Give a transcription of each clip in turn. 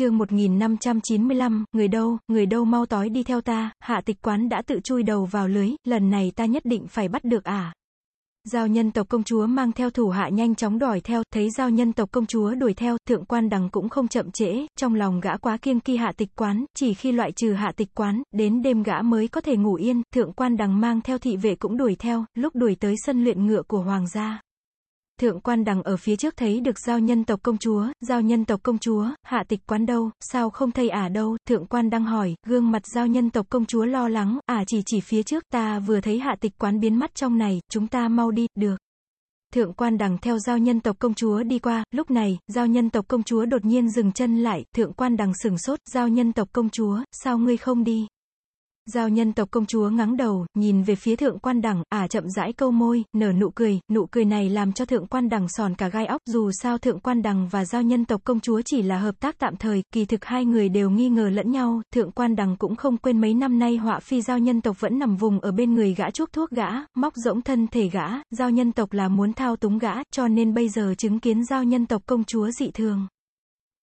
chương 1595, người đâu, người đâu mau tói đi theo ta, hạ tịch quán đã tự chui đầu vào lưới, lần này ta nhất định phải bắt được à. Giao nhân tộc công chúa mang theo thủ hạ nhanh chóng đuổi theo, thấy giao nhân tộc công chúa đuổi theo, thượng quan đằng cũng không chậm trễ, trong lòng gã quá kiêng kỳ hạ tịch quán, chỉ khi loại trừ hạ tịch quán, đến đêm gã mới có thể ngủ yên, thượng quan đằng mang theo thị vệ cũng đuổi theo, lúc đuổi tới sân luyện ngựa của hoàng gia. Thượng quan đằng ở phía trước thấy được giao nhân tộc công chúa, giao nhân tộc công chúa, hạ tịch quán đâu, sao không thấy ả đâu, thượng quan đang hỏi, gương mặt giao nhân tộc công chúa lo lắng, ả chỉ chỉ phía trước, ta vừa thấy hạ tịch quán biến mất trong này, chúng ta mau đi, được. Thượng quan đằng theo giao nhân tộc công chúa đi qua, lúc này, giao nhân tộc công chúa đột nhiên dừng chân lại, thượng quan đằng sửng sốt, giao nhân tộc công chúa, sao ngươi không đi? Giao nhân tộc công chúa ngắng đầu, nhìn về phía thượng quan đẳng, ả chậm rãi câu môi, nở nụ cười, nụ cười này làm cho thượng quan đẳng sòn cả gai óc, dù sao thượng quan đẳng và giao nhân tộc công chúa chỉ là hợp tác tạm thời, kỳ thực hai người đều nghi ngờ lẫn nhau, thượng quan đẳng cũng không quên mấy năm nay họa phi giao nhân tộc vẫn nằm vùng ở bên người gã chuốc thuốc gã, móc rỗng thân thể gã, giao nhân tộc là muốn thao túng gã, cho nên bây giờ chứng kiến giao nhân tộc công chúa dị thường.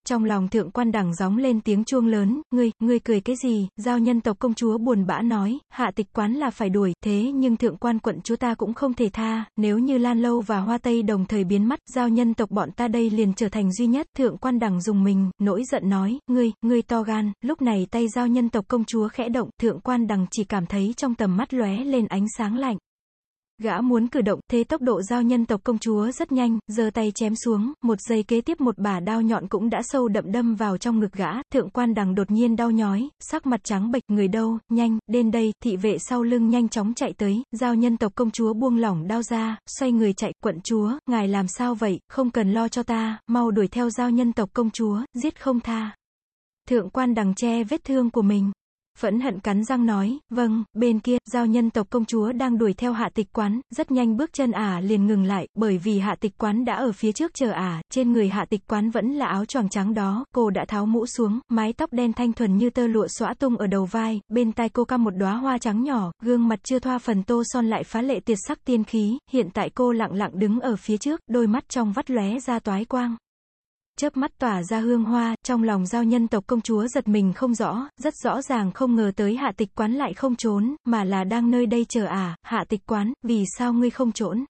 Trong lòng thượng quan đẳng gióng lên tiếng chuông lớn, ngươi, ngươi cười cái gì, giao nhân tộc công chúa buồn bã nói, hạ tịch quán là phải đuổi, thế nhưng thượng quan quận chúa ta cũng không thể tha, nếu như Lan Lâu và Hoa Tây đồng thời biến mất, giao nhân tộc bọn ta đây liền trở thành duy nhất, thượng quan đẳng dùng mình, nỗi giận nói, ngươi, ngươi to gan, lúc này tay giao nhân tộc công chúa khẽ động, thượng quan đẳng chỉ cảm thấy trong tầm mắt lóe lên ánh sáng lạnh. Gã muốn cử động, thế tốc độ giao nhân tộc công chúa rất nhanh, giơ tay chém xuống, một giây kế tiếp một bà đao nhọn cũng đã sâu đậm đâm vào trong ngực gã, thượng quan đằng đột nhiên đau nhói, sắc mặt trắng bệch, người đâu, nhanh, đến đây, thị vệ sau lưng nhanh chóng chạy tới, giao nhân tộc công chúa buông lỏng đao ra, xoay người chạy, quận chúa, ngài làm sao vậy, không cần lo cho ta, mau đuổi theo giao nhân tộc công chúa, giết không tha. Thượng quan đằng che vết thương của mình phẫn hận cắn răng nói, vâng, bên kia, giao nhân tộc công chúa đang đuổi theo hạ tịch quán, rất nhanh bước chân ả liền ngừng lại, bởi vì hạ tịch quán đã ở phía trước chờ ả, trên người hạ tịch quán vẫn là áo choàng trắng đó, cô đã tháo mũ xuống, mái tóc đen thanh thuần như tơ lụa xõa tung ở đầu vai, bên tai cô cam một đóa hoa trắng nhỏ, gương mặt chưa thoa phần tô son lại phá lệ tiệt sắc tiên khí, hiện tại cô lặng lặng đứng ở phía trước, đôi mắt trong vắt lóe ra toái quang chớp mắt tỏa ra hương hoa, trong lòng giao nhân tộc công chúa giật mình không rõ, rất rõ ràng không ngờ tới hạ tịch quán lại không trốn, mà là đang nơi đây chờ à, hạ tịch quán, vì sao ngươi không trốn?